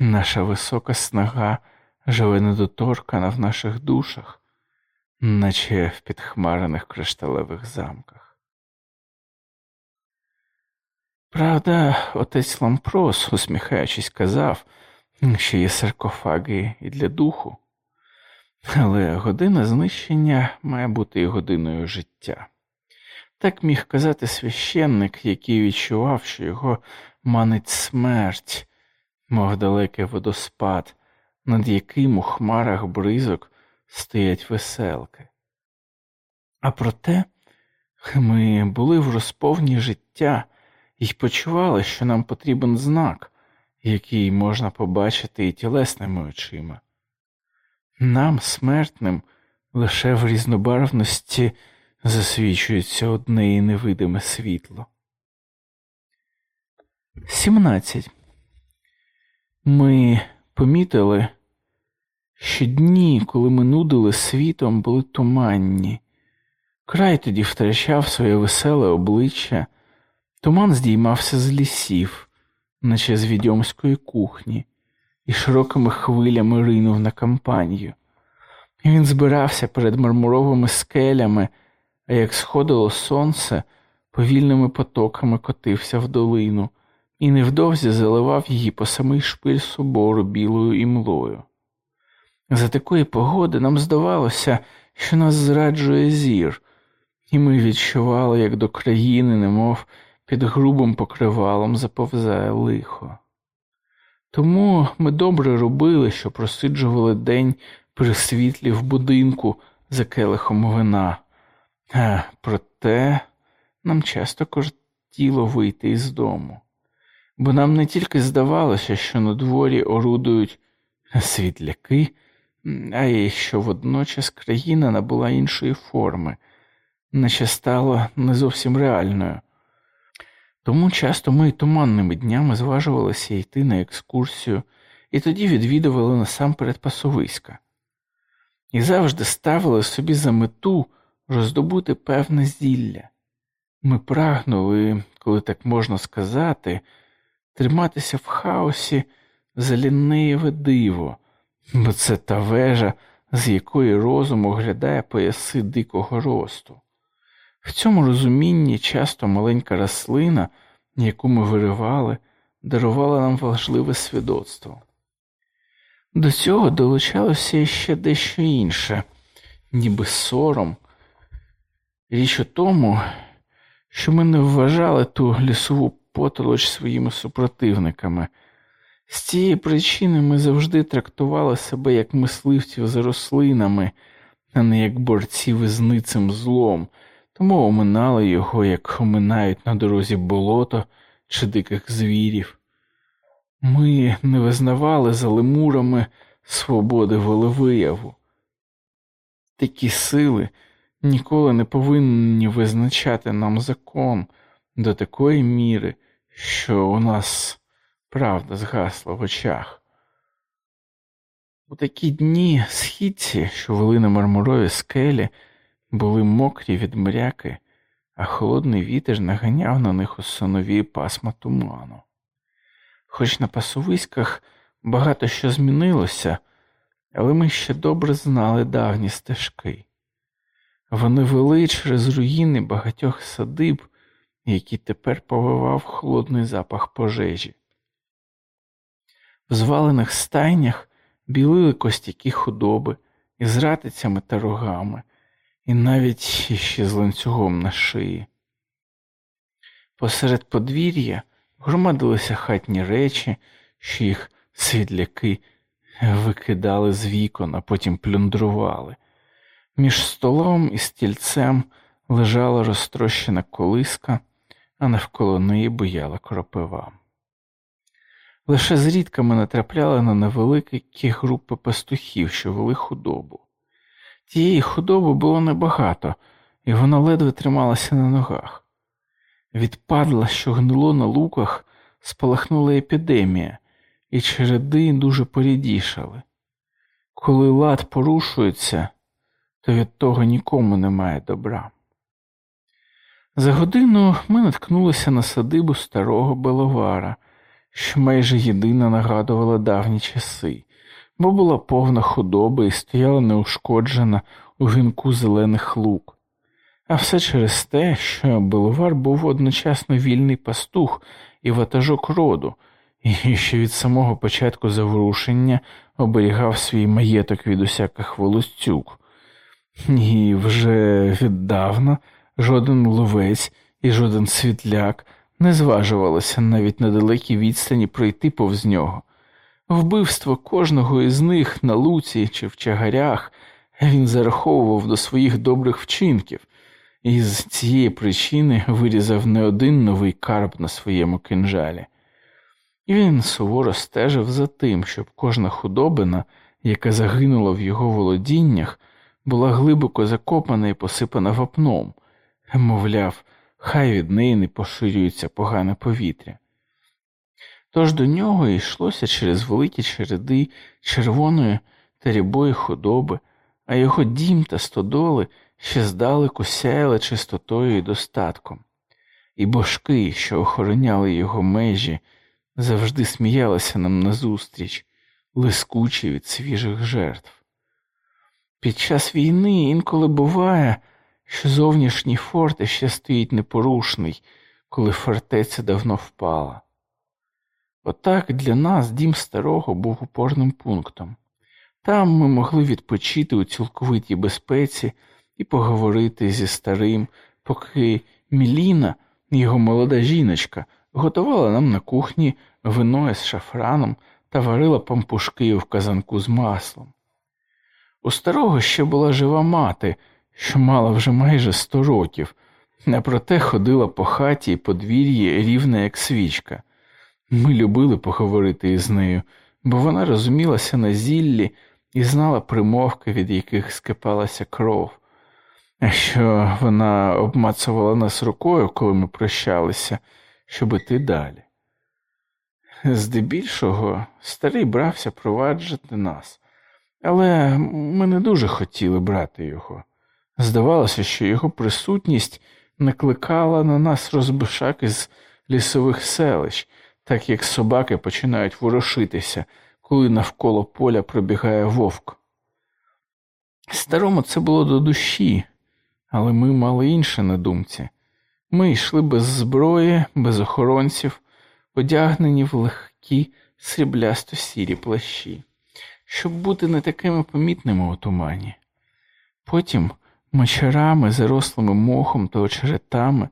Наша висока снага живе недоторкана в наших душах, наче в підхмарених кришталевих замках. Правда, отець Лампрос, усміхаючись, казав, що є саркофаги і для духу, але година знищення має бути і годиною життя. Так міг казати священник, який відчував, що його манить смерть, мов далекий водоспад, над яким у хмарах бризок стоять веселки. А проте ми були в розповні життя і почували, що нам потрібен знак, який можна побачити і тілесними очима. Нам, смертним, лише в різнобарвності засвічується одне і невидиме світло. 17. Ми помітили, що дні, коли ми нудили світом, були туманні. Край тоді втрачав своє веселе обличчя, туман здіймався з лісів, наче з відьомської кухні, і широкими хвилями ринув на кампанію. Він збирався перед мармуровими скелями, а як сходило сонце, повільними потоками котився в долину і невдовзі заливав її по самий шпиль собору білою імлою. За такої погоди нам здавалося, що нас зраджує зір, і ми відчували, як до країни, немов під грубим покривалом заповзає лихо. Тому ми добре робили, що просиджували день при світлі в будинку за келихом вина, а проте нам часто кортіло вийти із дому, бо нам не тільки здавалося, що на дворі орудують світляки, а й що водночас країна набула іншої форми, наче стала не зовсім реальною. Тому часто ми туманними днями зважувалися йти на екскурсію і тоді відвідували насамперед пасовиська, і завжди ставили собі за мету роздобути певне зілля. Ми прагнули, коли так можна сказати, триматися в хаосі за диво, бо це та вежа, з якої розум оглядає пояси дикого росту. В цьому розумінні часто маленька рослина, яку ми виривали, дарувала нам важливе свідоцтво. До цього долучалося ще дещо інше, ніби сором. Річ у тому, що ми не вважали ту лісову потолоч своїми супротивниками. З цієї причини ми завжди трактували себе як мисливців за рослинами, а не як борців із ницим злом, тому оминали його, як оминають на дорозі болото чи диких звірів. Ми не визнавали за лемурами свободи волевияву. Такі сили ніколи не повинні визначати нам закон до такої міри, що у нас правда згасла в очах. У такі дні східці, що вели на мармурові скелі, були мокрі від мряки, а холодний вітер наганяв на них у сонові пасма туману. Хоч на пасовиськах багато що змінилося, але ми ще добре знали давні стежки. Вони вели через руїни багатьох садиб, які тепер повивав холодний запах пожежі. В звалених стайнях білили костяки худоби із ратицями та рогами, і навіть іще з ланцюгом на шиї. Посеред подвір'я громадилися хатні речі, що їх світляки викидали з вікон, а потім плюндрували. Між столом і стільцем лежала розтрощена колиска, а навколо неї бояла кропива. Лише зрідка ми натрапляли на невеликі групи пастухів, що вели худобу. Тієї худоби було небагато, і вона ледве трималася на ногах. Від падла, що гнило на луках, спалахнула епідемія, і череди дуже порідішали. Коли лад порушується, то від того нікому немає добра. За годину ми наткнулися на садибу старого Беловара, що майже єдина нагадувала давні часи, бо була повна худоби і стояла неушкоджена у вінку зелених лук. А все через те, що Беловар був одночасно вільний пастух і ватажок роду, і що від самого початку заворушення оберігав свій маєток від усяких волостюк. І вже віддавна жоден ловець і жоден світляк не зважувалися навіть на далекій відстані пройти повз нього. Вбивство кожного із них на луці чи в чагарях він зараховував до своїх добрих вчинків, і з цієї причини вирізав не один новий карп на своєму кинжалі. І він суворо стежив за тим, щоб кожна худобина, яка загинула в його володіннях, була глибоко закопана і посипана вапном, мовляв, хай від неї не поширюється погане повітря. Тож до нього йшлося через великі череди червоної та рябої худоби, а його дім та стодоли ще здалеку сяяли чистотою і достатком, і божки, що охороняли його межі, завжди сміялися нам назустріч, лискучі від свіжих жертв. Під час війни інколи буває, що зовнішній форт ще стоїть непорушний, коли фортеця давно впала. Отак для нас дім старого був опорним пунктом. Там ми могли відпочити у цілковитій безпеці і поговорити зі старим, поки Міліна, його молода жіночка, готувала нам на кухні вино з шафраном та варила пампушки в казанку з маслом. У старого ще була жива мати, що мала вже майже сто років, а проте ходила по хаті і подвір'ї рівна, як свічка. Ми любили поговорити із нею, бо вона розумілася на зіллі і знала примовки, від яких скипалася кров, а що вона обмацувала нас рукою, коли ми прощалися, щоб іти далі. Здебільшого старий брався проваджати нас, але ми не дуже хотіли брати його. Здавалося, що його присутність накликала на нас розбишак із лісових селищ, так як собаки починають ворушитися, коли навколо поля пробігає вовк. Старому це було до душі, але ми мали інше на думці. Ми йшли без зброї, без охоронців, одягнені в легкі сріблясто сірі плащі, щоб бути не такими помітними у тумані. Потім мочарами, зарослими мохом та очеретами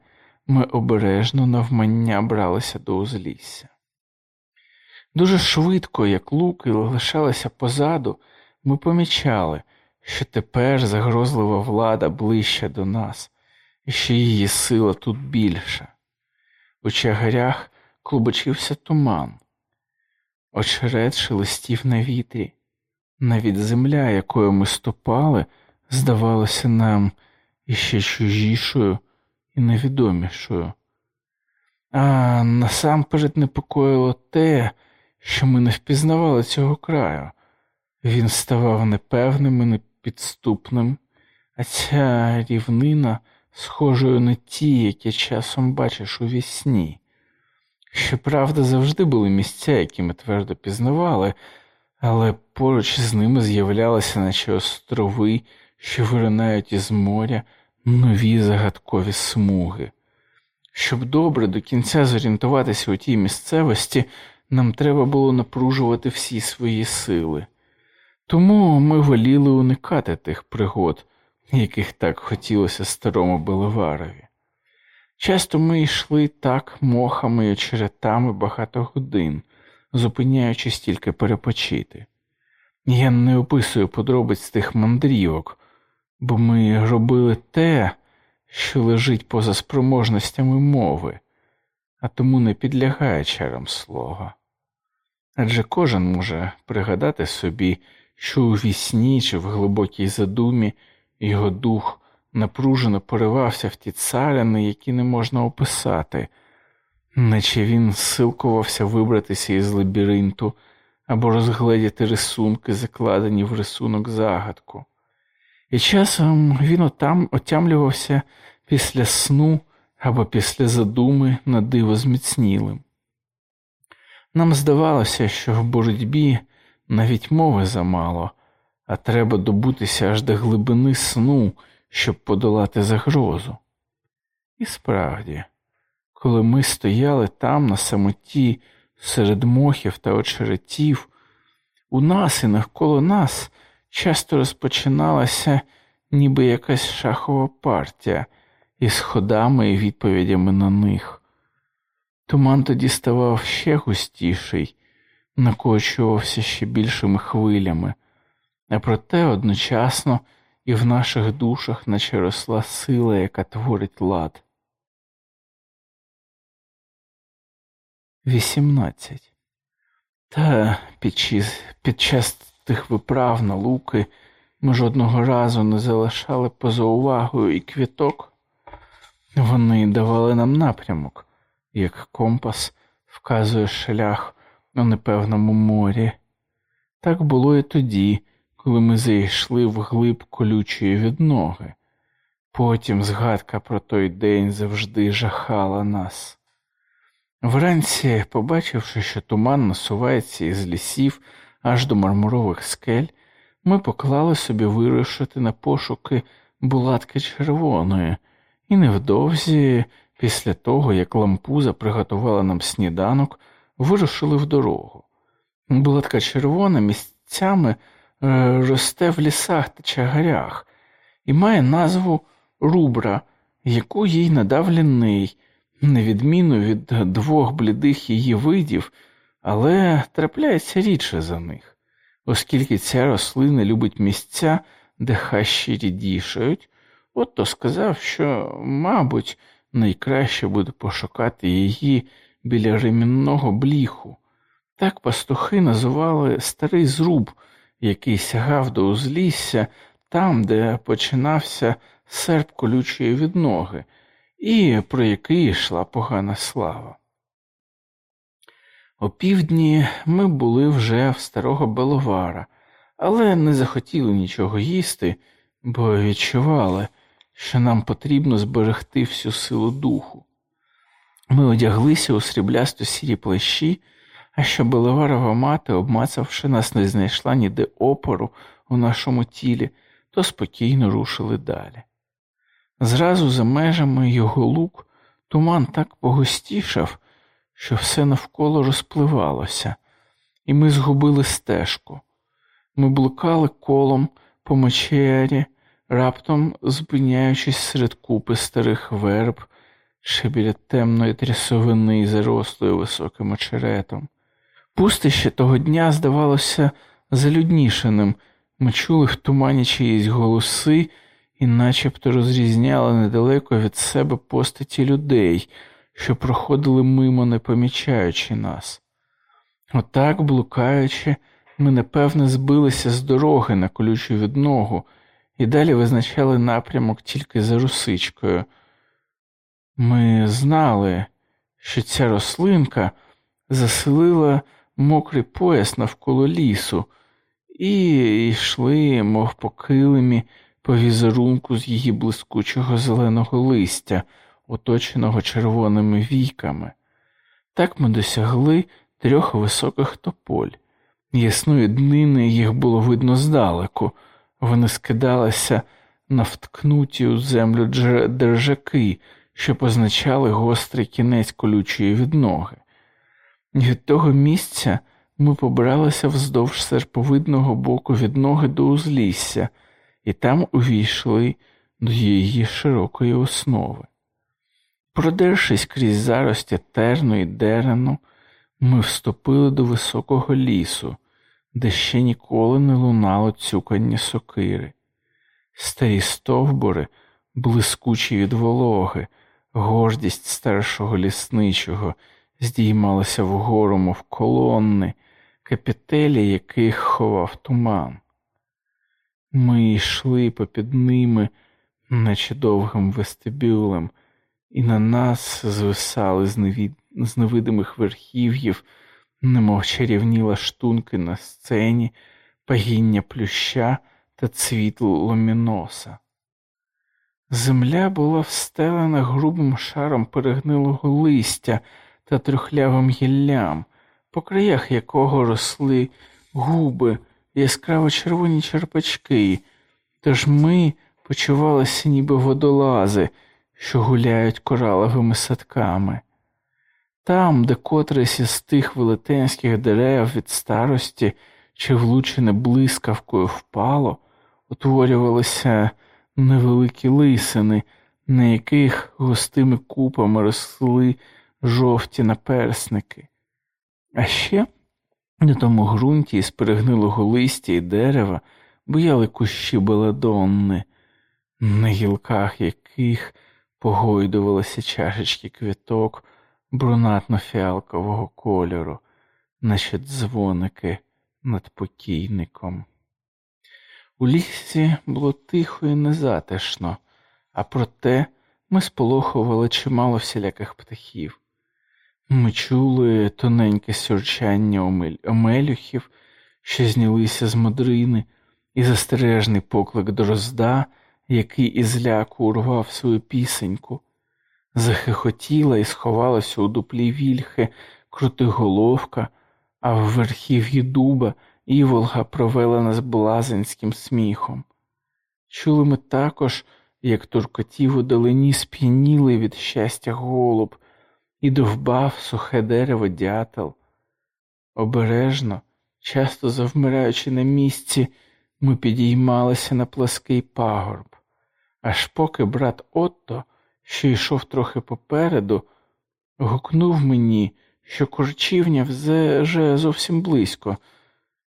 ми обережно навмання бралися до узлісся. Дуже швидко, як луки лишалися позаду, ми помічали, що тепер загрозлива влада ближче до нас, і що її сила тут більша. У чагарях клубочився туман, очерет шелестів на вітрі, навіть земля, якою ми ступали, здавалося нам іще чужішою і невідомішою. А насамперед непокоїло те, що ми не впізнавали цього краю. Він ставав непевним і непідступним, а ця рівнина схожою на ті, які часом бачиш у вісні. Щоправда, завжди були місця, які ми твердо пізнавали, але поруч з ними з'являлися, наче острови, що виринають із моря нові загадкові смуги. Щоб добре до кінця зорієнтуватися у тій місцевості, нам треба було напружувати всі свої сили. Тому ми воліли уникати тих пригод, яких так хотілося старому Белеварові. Часто ми йшли так мохами і очеретами багато годин, зупиняючись тільки перепочити. Я не описую подробиць тих мандрівок, бо ми робили те, що лежить поза спроможностями мови, а тому не підлягає чарам слова. Адже кожен може пригадати собі, що у вісні чи в глибокій задумі його дух напружено поривався в ті царини, які не можна описати, наче він силкувався вибратися із лабіринту або розгледіти рисунки, закладені в рисунок загадку. І часом він отам отямлювався після сну або після задуми на диво зміцнілим. Нам здавалося, що в боротьбі навіть мови замало, а треба добутися аж до глибини сну, щоб подолати загрозу. І справді, коли ми стояли там на самоті серед мохів та очеретів, у нас і навколо нас часто розпочиналася ніби якась шахова партія із ходами і відповідями на них. Туман тоді ставав ще густіший, накочувався ще більшими хвилями, а проте одночасно і в наших душах наче росла сила, яка творить лад. 18. Та під час, під час тих виправ на луки ми жодного разу не залишали поза увагою і квіток. Вони давали нам напрямок, як компас вказує шлях у непевному морі. Так було і тоді, коли ми зайшли в глиб колючої відноги. Потім згадка про той день завжди жахала нас. Вранці, побачивши, що туман насувається із лісів аж до мармурових скель, ми поклали собі вирушити на пошуки булатки червоної, і невдовзі, після того, як лампуза приготувала нам сніданок, вирушили в дорогу. Булатка червона місцями е, росте в лісах та чагарях і має назву рубра, яку їй надав лінний, на відміну від двох блідих її видів, але трапляється рідше за них, оскільки ця рослина любить місця, де хащі рідішають, от то сказав, що, мабуть, найкраще буде пошукати її біля ремінного бліху. Так пастухи називали старий зруб, який сягав до узлісся там, де починався серп колючої відноги, і про який йшла погана слава. О півдні ми були вже в старого Беловара, але не захотіли нічого їсти, бо відчували, що нам потрібно зберегти всю силу духу. Ми одяглися у сріблясто сірі плащі, а що Беловарова мати, обмацавши нас, не знайшла ніде опору у нашому тілі, то спокійно рушили далі. Зразу за межами його лук туман так погустішав, що все навколо розпливалося, і ми згубили стежку. Ми блукали колом по мечері, раптом зупиняючись серед купи старих верб, ще біля темної трясовини, зарослої високим очеретом. Пустище того дня здавалося залюднішеним, ми чули в тумані чиїсь голоси і начебто розрізняли недалеко від себе постаті людей, що проходили мимо, не помічаючи нас. Отак, блукаючи, ми напевне збилися з дороги на колючу відногу і далі визначали напрямок тільки за русичкою. Ми знали, що ця рослинка заселила мокрий пояс навколо лісу, і йшли, мов по килимі, по візерунку з її блискучого зеленого листя, оточеного червоними війками. Так ми досягли трьох високих тополь. Ясної днини їх було видно здалеку, вони скидалися на вткнуті у землю держаки, що позначали гострий кінець колючої відноги. Від того місця ми побралися вздовж серповидного боку від ноги до узлісся, і там увійшли до її широкої основи. Продершись крізь зарості терну і дерену, ми вступили до високого лісу, де ще ніколи не лунало цюкання сокири. Старі стовбури, блискучі від вологи, гордість старшого лісничого, здіймалися вгору, мов колонни, капітелі яких ховав туман. Ми йшли попід ними, наче довгим вестибюлем, і на нас звисали з, невід... з невидимих верхів'їв, немов чарівні лаштунки на сцені, пагіння плюща та цвіт ломіноса. Земля була встелена грубим шаром перегнилого листя та трухлявим гіллям, по краях якого росли губи, яскраво червоні черпачки, тож ми почувалися ніби водолази, що гуляють кораловими садками. Там, де котрись із тих велетенських дерев від старості чи влучене блискавкою впало, утворювалися невеликі лисини, на яких густими купами росли жовті наперсники. А ще на тому ґрунті із перегнилого листя і дерева бояли кущі беладонни, на гілках яких погойдувалися чашечки квіток брунатно-фіалкового кольору, наче дзвоники над покійником. У лісі було тихо і незатишно, а проте ми сполохували чимало всіляких птахів. Ми чули тоненьке сюрчання омелюхів, що знялися з модрини, і застережний поклик дрозда, який із ляку урвав свою пісеньку, захихотіла і сховалася у дуплі вільхи крутиголовка, а в верхів'ї дуба іволга провела нас блазенським сміхом. Чули ми також, як туркотів у долині сп'янілий від щастя голуб і довбав сухе дерево дятел. Обережно, часто завмираючи на місці, ми підіймалися на плаский пагорб, аж поки брат Отто, що йшов трохи попереду, гукнув мені, що корчівня вже зовсім близько.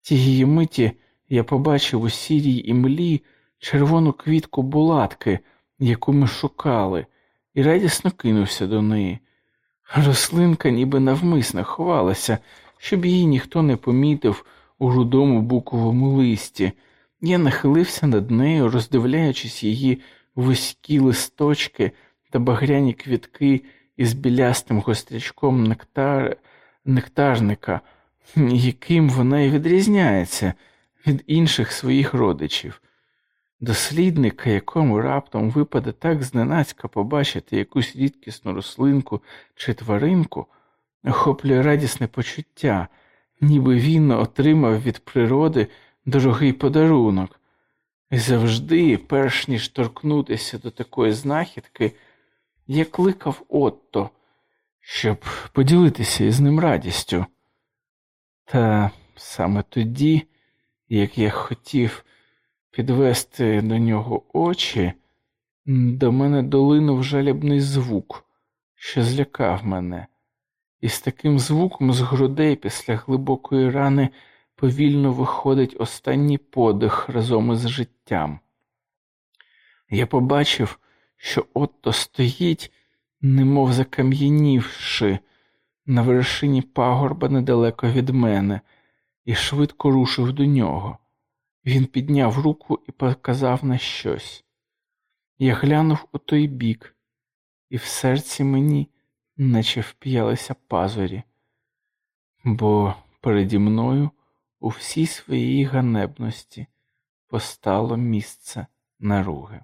Тієї миті я побачив у сірій імлі червону квітку булатки, яку ми шукали, і радісно кинувся до неї. Рослинка ніби навмисно ховалася, щоб її ніхто не помітив у рудому буковому листі. Я нахилився над нею, роздивляючись її вузькі листочки та багряні квітки із білястим гострячком нектар... нектарника, яким вона й відрізняється від інших своїх родичів. Дослідника, якому раптом випаде так зненацька побачити якусь рідкісну рослинку чи тваринку, охоплює радісне почуття, ніби він отримав від природи дорогий подарунок, і завжди, перш ніж торкнутися до такої знахідки, я кликав Отто, щоб поділитися із ним радістю. Та саме тоді, як я хотів підвести до нього очі, до мене долинув жалібний звук, що злякав мене, і з таким звуком з грудей після глибокої рани повільно виходить останній подих разом із життям. Я побачив, що отто стоїть, немов закам'янівши, на вершині пагорба недалеко від мене, і швидко рушив до нього. Він підняв руку і показав на щось. Я глянув у той бік, і в серці мені наче вп'ялися пазурі, бо переді мною у всій своїй ганебності постало місце наруги.